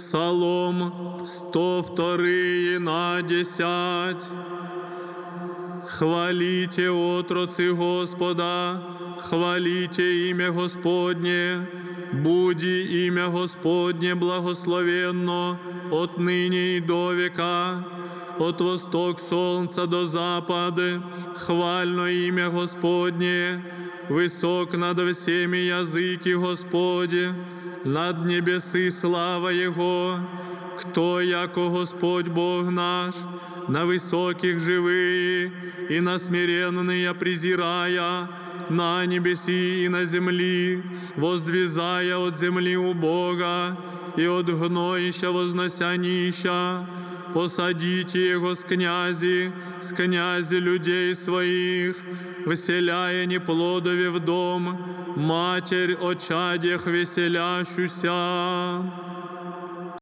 Псалом 102 на 10. Хвалите отроцы Господа, хвалите имя Господне, буди имя Господне благословенно отныне и до века. От восток солнца до запада, хвально имя Господне, высок над всеми языки Господи, над небесы слава Его, кто яко Господь Бог наш, на высоких живые и на смиренные презирая, на небеси и на земли, воздвизая от земли у Бога и от гноища вознося нища, посадите его с князи, с князи людей своих, веселяя неплодове в дом, матерь о чадях веселящуся.